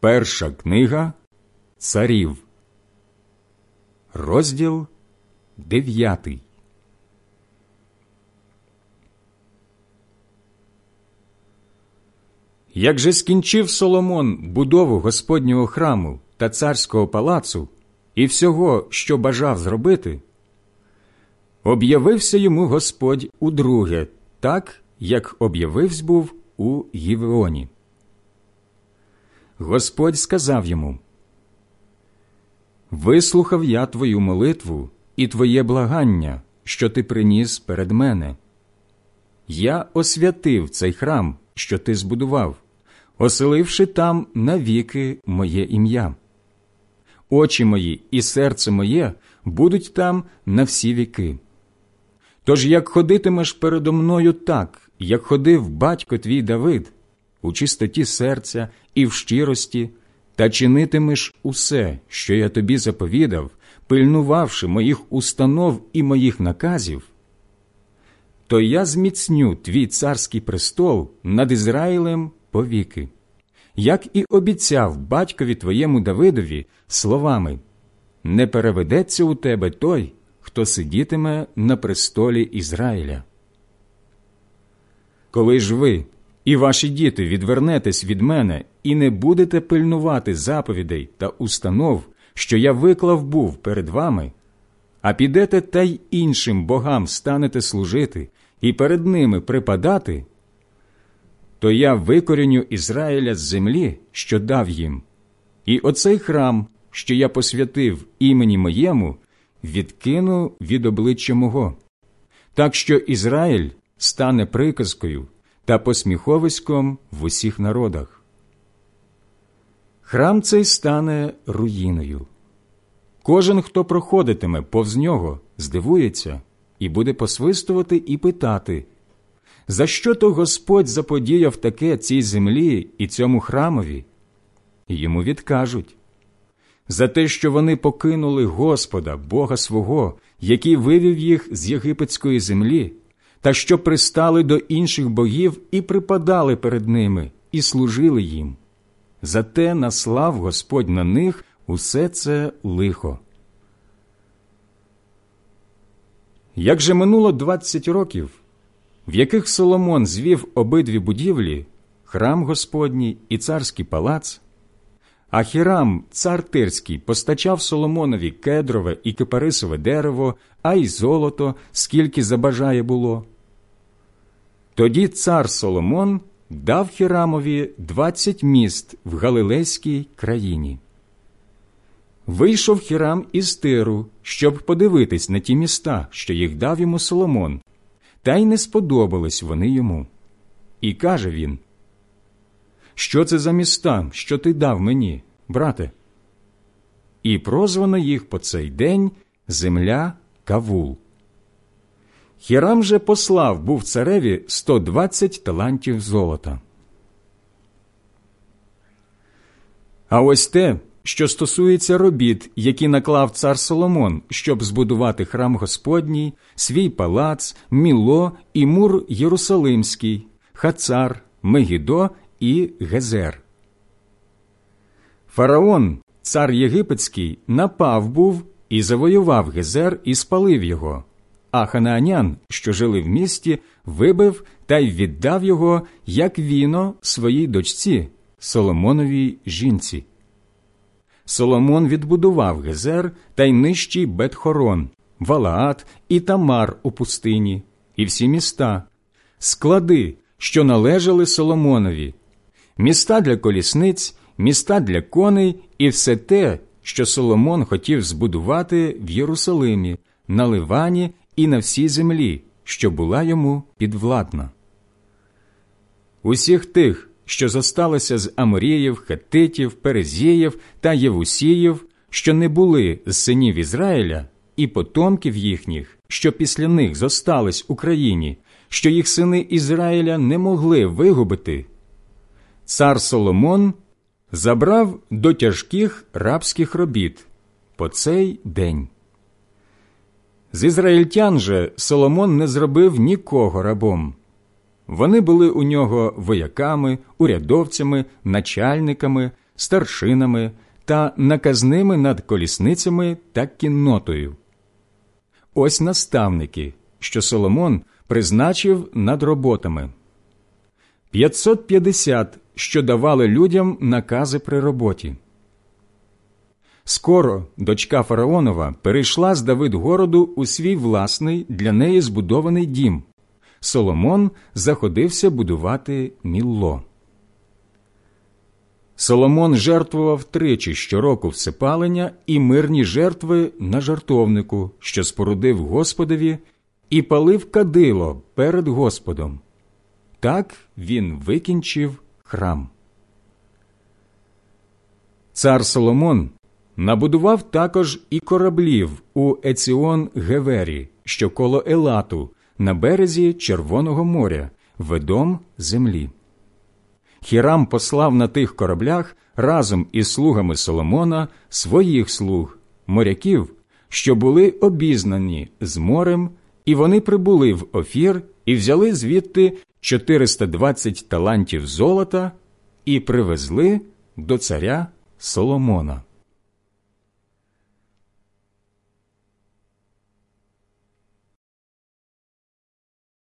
Перша книга Царів, розділ дев'ятий. Як же скінчив Соломон будову Господнього храму та царського палацу і всього, що бажав зробити, об'явився йому Господь удруге, так, як об'явився був у Євеоні. Господь сказав йому Вислухав я твою молитву і твоє благання, що ти приніс перед мене. Я освятив цей храм, що ти збудував, оселивши там навіки моє ім'я. Очі мої і серце моє будуть там на всі віки. Тож як ходитимеш передо мною так, як ходив батько твій Давид, у чистоті серця і в щирості, та чинитимеш усе, що я тобі заповідав, пильнувавши моїх установ і моїх наказів, то я зміцню твій царський престол над Ізраїлем повіки, як і обіцяв батькові твоєму Давидові словами не переведеться у тебе той, хто сидітиме на престолі Ізраїля. Коли ж ви і ваші діти відвернетесь від мене і не будете пильнувати заповідей та установ, що я виклав був перед вами, а підете та й іншим богам станете служити і перед ними припадати, то я викоріню Ізраїля з землі, що дав їм, і оцей храм, що я посвятив імені моєму, відкину від обличчя мого, так що Ізраїль стане приказкою та посміховиськом в усіх народах. Храм цей стане руїною. Кожен, хто проходитиме повз нього, здивується і буде посвистувати і питати, за що то Господь заподіяв таке цій землі і цьому храмові? Йому відкажуть за те, що вони покинули Господа, Бога свого, який вивів їх з єгипетської землі, та що пристали до інших богів і припадали перед ними, і служили їм. Зате наслав Господь на них усе це лихо. Як же минуло двадцять років, в яких Соломон звів обидві будівлі, храм Господній і царський палац, а Хірам, цар Тирський, постачав Соломонові кедрове і кипарисове дерево, а й золото, скільки забажає було. Тоді цар Соломон дав Хірамові двадцять міст в Галилейській країні. Вийшов Хірам із Тиру, щоб подивитись на ті міста, що їх дав йому Соломон, та й не сподобались вони йому. І каже він що це за міста, що ти дав мені, брате? І прозвано їх по цей день земля Кавул. Хірам же послав був цареві 120 талантів золота. А ось те, що стосується робіт, які наклав цар Соломон, щоб збудувати храм Господній, свій палац, Міло і мур Єрусалимський, Хацар, Мегідо і Гезер. Фараон, цар єгипетський, напав був і завоював Гезер і спалив його, а ханаанян, що жили в місті, вибив та й віддав його як віно своїй дочці, Соломоновій жінці. Соломон відбудував Гезер та й нижчий Бетхорон, Валаат і Тамар у пустині, і всі міста, склади, що належали Соломонові, міста для колісниць, міста для коней і все те, що Соломон хотів збудувати в Єрусалимі, на Ливані і на всій землі, що була йому підвладна. Усіх тих, що зосталося з Аморіїв, Хетитів, Перезіїв та Євусіїв, що не були з синів Ізраїля, і потомків їхніх, що після них зостались Україні, що їх сини Ізраїля не могли вигубити, цар Соломон забрав до тяжких рабських робіт по цей день. З ізраїльтян же Соломон не зробив нікого рабом. Вони були у нього вояками, урядовцями, начальниками, старшинами та наказними над колісницями та кіннотою. Ось наставники, що Соломон призначив над роботами. 550, що давали людям накази при роботі. Скоро дочка фараонова перейшла з Давидгороду у свій власний для неї збудований дім. Соломон заходився будувати мілло. Соломон жертвував тричі щороку всепалення і мирні жертви на жартовнику, що спорудив Господові, і палив кадило перед Господом. Так він викінчив храм. Цар Соломон набудував також і кораблів у Еціон Гевері, що коло Елату, на березі Червоного моря, ведом землі. Хірам послав на тих кораблях разом із слугами Соломона своїх слуг, моряків, що були обізнані з морем, і вони прибули в офір і взяли звідти 420 талантів золота і привезли до царя Соломона.